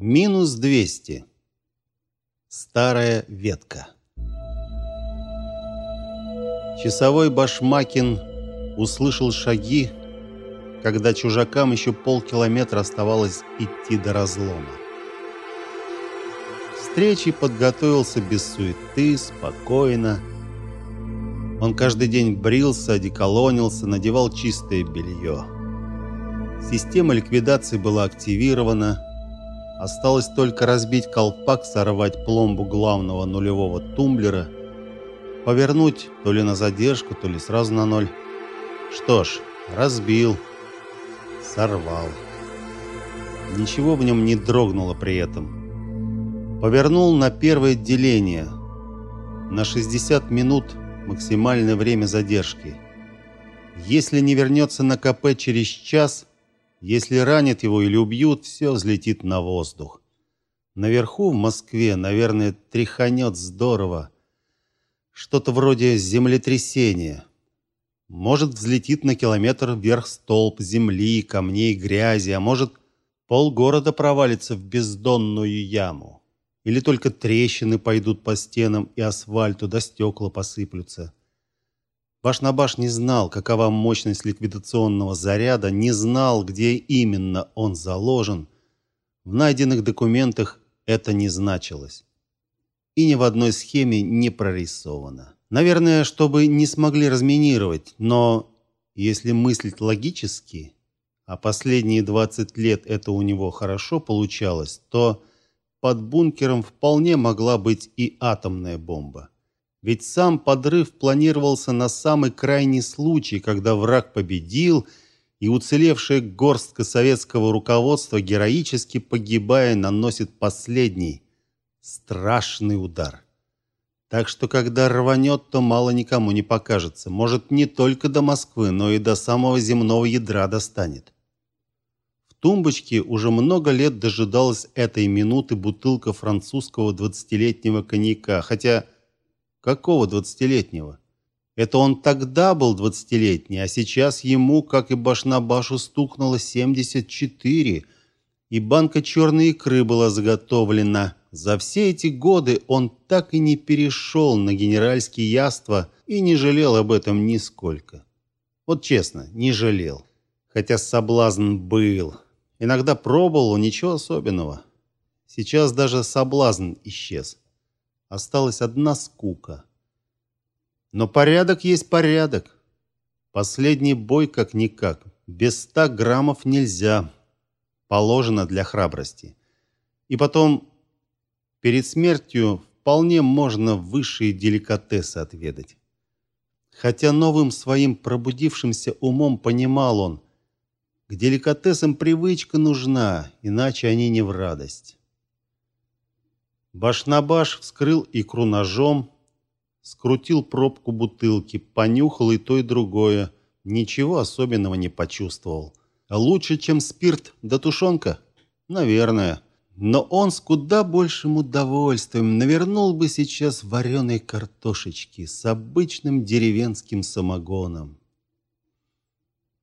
Минус 200. Старая ветка. Часовой Башмакин услышал шаги, когда чужакам еще полкилометра оставалось идти до разлома. К встрече подготовился без суеты, спокойно. Он каждый день брился, одеколонился, надевал чистое белье. Система ликвидации была активирована, Осталось только разбить колпак, сорвать пломбу главного нулевого тумблера, повернуть то ли на задержку, то ли сразу на ноль. Что ж, разбил, сорвал. Ничего в нем не дрогнуло при этом. Повернул на первое деление. На 60 минут максимальное время задержки. Если не вернется на КП через час, если ранят его или убьют, все взлетит на воздух. Наверху в Москве, наверное, тряханет здорово. Что-то вроде землетрясения. Может, взлетит на километр вверх столб земли, камней, грязи, а может, полгорода провалится в бездонную яму. Или только трещины пойдут по стенам и асфальту, да стекла посыплются. Баш-на-баш не знал, какова мощность ликвидационного заряда, не знал, где именно он заложен. В найденных документах это не значилось. И ни в одной схеме не прорисовано. Наверное, чтобы не смогли разминировать, но если мыслить логически, а последние 20 лет это у него хорошо получалось, то под бункером вполне могла быть и атомная бомба. Ведь сам подрыв планировался на самый крайний случай, когда враг победил, и уцелевшая горстка советского руководства героически погибая наносит последний страшный удар. Так что когда рванет, то мало никому не покажется. Может, не только до Москвы, но и до самого земного ядра достанет. В тумбочке уже много лет дожидалась этой минуты бутылка французского двадцатилетнего коньяка, хотя Какого двадцатилетнего? Это он тогда был двадцатилетний, а сейчас ему, как и башнабашу, стукнуло 74, и банка черной икры была заготовлена. За все эти годы он так и не перешел на генеральские яства и не жалел об этом нисколько. Вот честно, не жалел. Хотя соблазн был. Иногда пробовал, ничего особенного. Сейчас даже соблазн исчез. Осталась одна скука. Но порядок есть порядок. Последний бой как-никак. Без ста граммов нельзя. Положено для храбрости. И потом, перед смертью вполне можно высшие деликатесы отведать. Хотя новым своим пробудившимся умом понимал он, к деликатесам привычка нужна, иначе они не в радость. Баш на баш вскрыл икру ножом, скрутил пробку бутылки, понюхал и то, и другое. Ничего особенного не почувствовал. Лучше, чем спирт да тушенка? Наверное. Но он с куда большим удовольствием навернул бы сейчас вареной картошечки с обычным деревенским самогоном.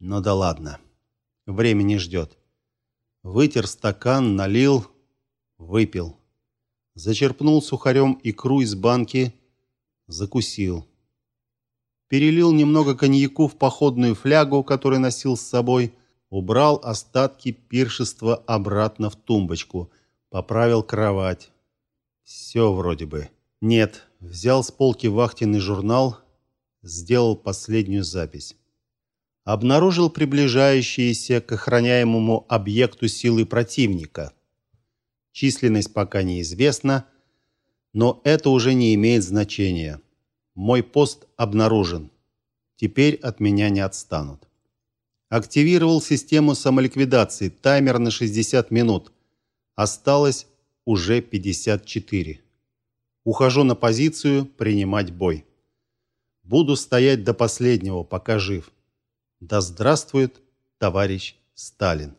Ну да ладно. Время не ждет. Вытер стакан, налил, выпил зачерпнул сухарем икру из банки, закусил. Перелил немного коньяку в походную флягу, которую носил с собой, убрал остатки пиршества обратно в тумбочку, поправил кровать. Все вроде бы. Нет, взял с полки вахтенный журнал, сделал последнюю запись. Обнаружил приближающиеся к охраняемому объекту силы противника – Численность пока неизвестна, но это уже не имеет значения. Мой пост обнаружен. Теперь от меня не отстанут. Активировал систему самоликвидации. Таймер на 60 минут. Осталось уже 54. Ухожу на позицию принимать бой. Буду стоять до последнего, пока жив. Да здравствует товарищ Сталин.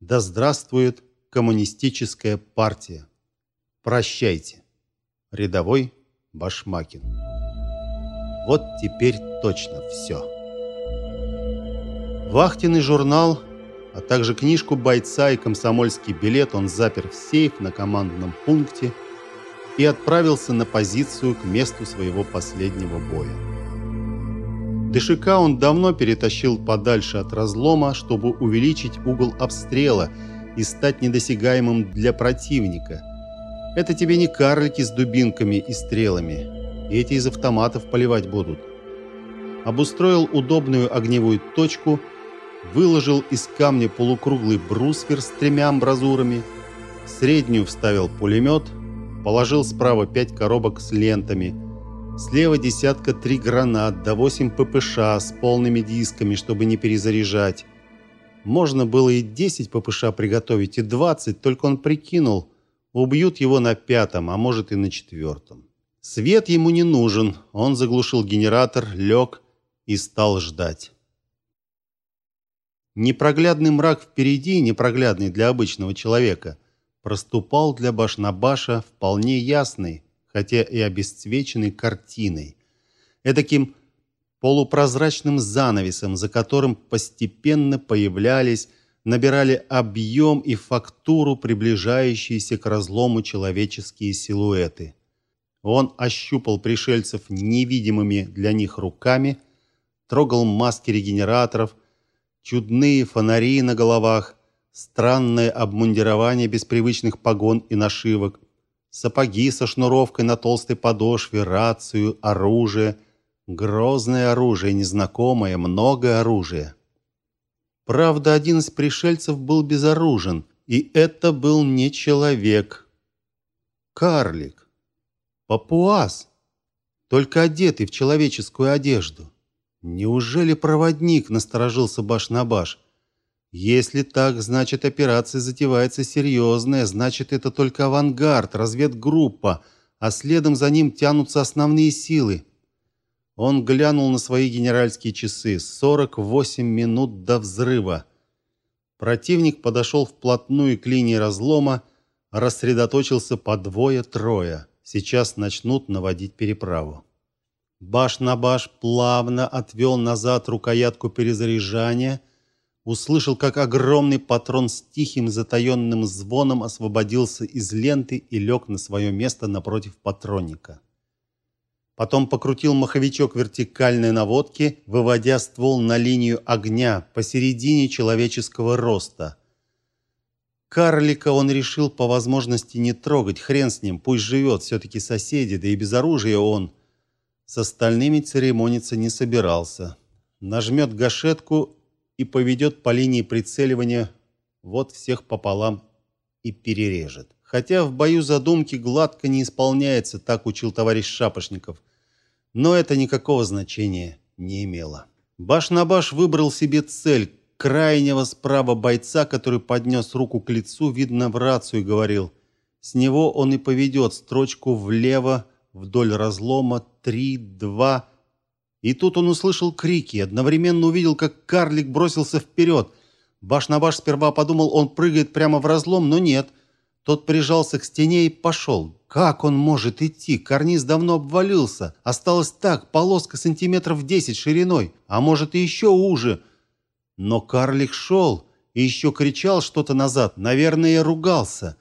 Да здравствует Коммунистическая партия. Прощайте. Рядовой Башмакин. Вот теперь точно все. Вахтенный журнал а также книжку бойца и комсомольский билет он запер в сейф на командном пункте и отправился на позицию к месту своего последнего боя. Дышика он давно перетащил подальше от разлома, чтобы увеличить угол обстрела и стать недосягаемым для противника. Это тебе не карлики с дубинками и стрелами. Эти из автоматов поливать будут. Обустроил удобную огневую точку, выложил из камня полукруглый бруствер с тремя амбразурами, в среднюю вставил пулемет, положил справа пять коробок с лентами – Слева десятка три гранат, да восемь ППШ с полными дисками, чтобы не перезаряжать. Можно было и 10 ППШ приготовить, и 20, только он прикинул, убьют его на пятом, а может и на четвертом. Свет ему не нужен. Он заглушил генератор, лег и стал ждать. Непроглядный мрак впереди, непроглядный для обычного человека, проступал для Башнабаша вполне ясный, хотя и обесцвеченной картиной, эдаким полупрозрачным занавесом, за которым постепенно появлялись, набирали объем и фактуру приближающиеся к разлому человеческие силуэты. Он ощупал пришельцев невидимыми для них руками, трогал маски регенераторов, чудные фонари на головах, странное обмундирование без привычных погон и нашивок, сапоги со шнуровкой на толстой подошве, рацию, оружие, грозное оружие, незнакомое, много оружия. Правда, один из пришельцев был безоружен, и это был не человек. Карлик. Папуас, только одетый в человеческую одежду. Неужели проводник, насторожился баш на баш. Если так, значит операция затевается серьезная, значит это только авангард, разведгруппа, а следом за ним тянутся основные силы. Он глянул на свои генеральские часы. 48 минут до взрыва. Противник подошел вплотную к линии разлома, рассредоточился по двое-трое. Сейчас начнут наводить переправу. Баш на баш плавно отвел назад рукоятку перезаряжания – услышал, как огромный патрон с тихим затаённым звоном освободился из ленты и лег на свое место напротив патронника. Потом покрутил маховичок вертикальной наводки, выводя ствол на линию огня посередине человеческого роста. Карлика он решил по возможности не трогать, хрен с ним, пусть живет, все таки соседи, да и без оружия он с остальными церемониться не собирался. Нажмет гашетку и поведет по линии прицеливания вот всех пополам и перережет. Хотя в бою задумки гладко не исполняется, так учил товарищ Шапошников. Но это никакого значения не имело. Баш на баш выбрал себе цель крайнего справа бойца, который поднес руку к лицу, видно в рацию говорил. С него он и поведет строчку влево вдоль разлома 3 2 и тут он услышал крики, одновременно увидел, как карлик бросился вперед. Баш на баш сперва подумал, он прыгает прямо в разлом, но нет. Тот прижался к стене и пошел. Как он может идти? Карниз давно обвалился. Осталось так, полоска сантиметров 10 шириной, а может и еще уже. Но карлик шел и еще кричал что-то назад, наверное, ругался.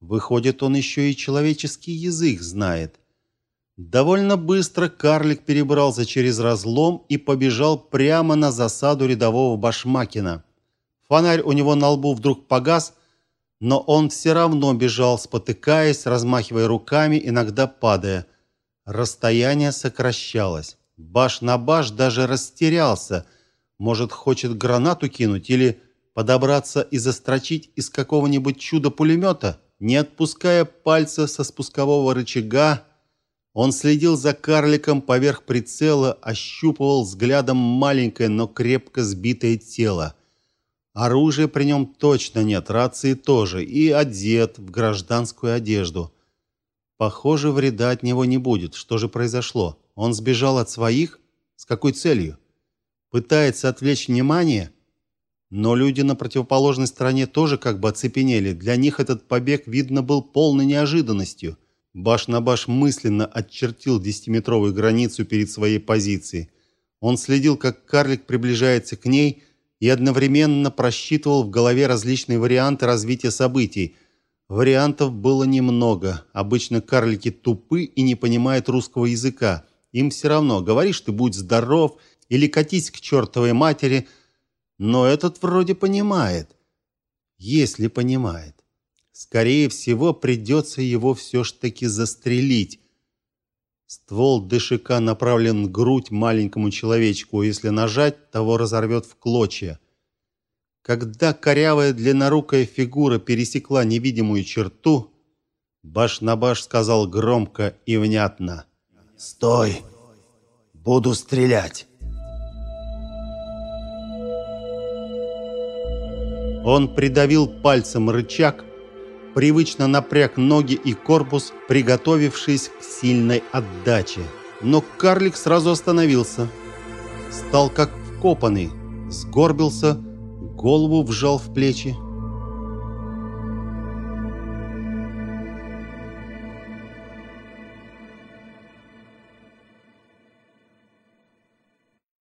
Выходит, он еще и человеческий язык знает. Довольно быстро карлик перебрался через разлом и побежал прямо на засаду рядового Башмакина. Фонарь у него на лбу вдруг погас, но он все равно бежал, спотыкаясь, размахивая руками, иногда падая. Расстояние сокращалось. Баш на баш даже растерялся. Может, хочет гранату кинуть или подобраться и застрочить из какого-нибудь чудо-пулемета? Не отпуская пальца со спускового рычага, он следил за карликом поверх прицела, ощупывал взглядом маленькое, но крепко сбитое тело. Оружия при нем точно нет, рации тоже, и одет в гражданскую одежду. Похоже, вреда от него не будет. Что же произошло? Он сбежал от своих? С какой целью? Пытается отвлечь внимание? Но люди на противоположной стороне тоже как бы оцепенели. Для них этот побег, видно, был полной неожиданностью. Баш на баш мысленно отчертил десятиметровую границу перед своей позицией. Он следил, как карлик приближается к ней, и одновременно просчитывал в голове различные варианты развития событий. Вариантов было немного. Обычно карлики тупы и не понимают русского языка. Им все равно, говоришь ты будь здоров или катись к чертовой матери. Но этот вроде понимает. Если понимает. Скорее всего, придется его все ж таки застрелить. Ствол ДШК направлен в грудь маленькому человечку, если нажать, того разорвет в клочья. Когда корявая длиннорукая фигура пересекла невидимую черту, баш на баш сказал громко и внятно: "Стой! Буду стрелять". Он придавил пальцем рычаг, привычно напряг ноги и корпус, приготовившись к сильной отдаче. Но карлик сразу остановился. Стал как вкопанный, сгорбился, голову вжал в плечи.